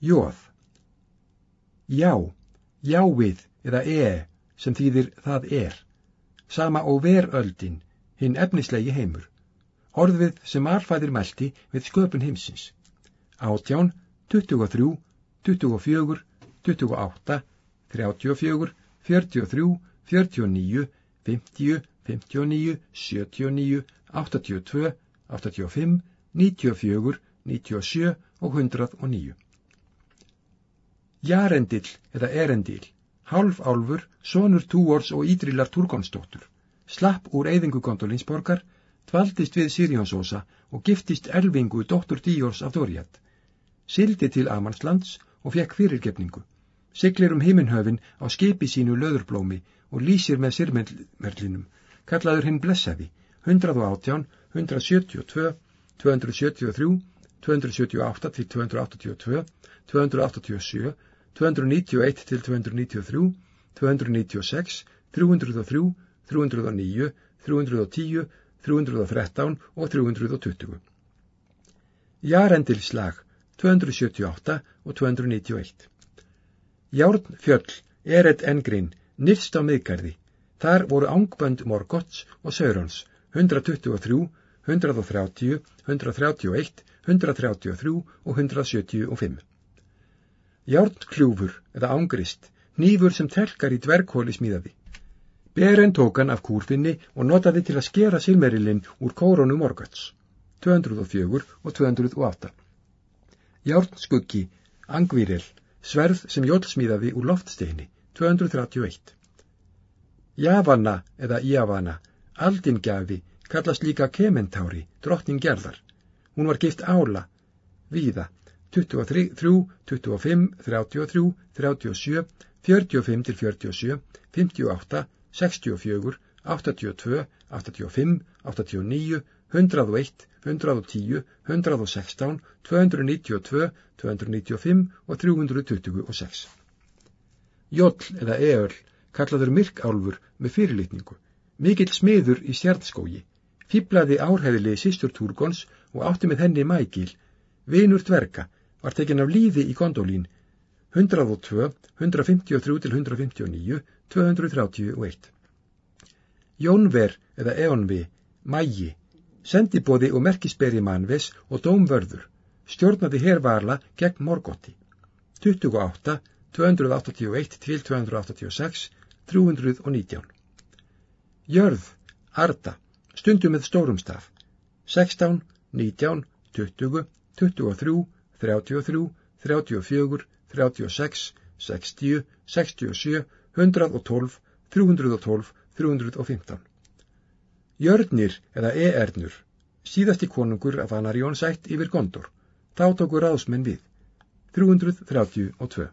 Jóð. Já, jávið eða e sem þýðir það er. Sama og veröldin, hinn efnislegi heimur. Orðið sem alfæðir mælti við sköpun heimsins. Átján, 23, 24, 28, 34, 43, 49, 50, 59, 79, 82, 85, 94, 97 og 109. Jarendill eða Erendil, hálfálfur, sonur Túors og Ídrilar Turgonsdóttur, slapp úr eyðingu Gondolinsborgar, tvaldist við Sirjónsósa og giftist elvingu dóttur Díors af Dóriat, sildi til Amanslands og fekk fyrirgefningu, siglir um heiminhöfin á skipi sínu löðurblómi og lýsir með sirmerlinum, kallaður hinn blessaði, 118, 172, 273, 278 til 282, 287, 291 til 293, 296, 303, 309, 310, 313 og 320. Jarendilslag 278 og 291. Járnfjöll Eret Engrin nýrst á miðgarði. Þar voru ángbönd Morgots og Saurons 123, 130, 131, 133 og 175. Járnkljúfur eða ángrist, nýfur sem telkar í dverghóli smíðaði. Beren tók hann af kúrfinni og notaði til að skera silmerilinn úr kóronu Morgots 204 og 208. Járnskuggi, angvírel, sverð sem jólsmíðaði úr loftsteini 231. Javanna eða Javana, aldingjafi, kallast líka Kementári, drottning gerðar. Hún var gift ála, víða, 23, 25, 33, 37, 45 til 47, 58, 64, 82, 85, 89, 101, 110, 116, 292, 295 og 326. Jóll eða eöl kallaður myrkálfur með fyrirlitningu, mikill smiður í stjartskógi, fýblaði árhæðili sýstur Túrgons og átti með henni mægil, vinur dverga, var tekin af líði í gondolín 102, 153 til 159, 231. Jónver eða Eonvi, mægi, sendibóði og merkisberi mannves og dómvörður, stjórnaði hervarla gegn Morgotti. 28, 281 til 286, 319. Jörð, Arda, stundum með stórumstaf, 16, 19, 20, 23, 33, 34, 36, 60, 67, 112, 312, 315. Jörnir eða e-ernur, síðasti konungur af Anarjón sætt yfir Gondor, þá tóku ráðsmenn við, 332.